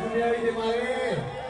આવી દે મારે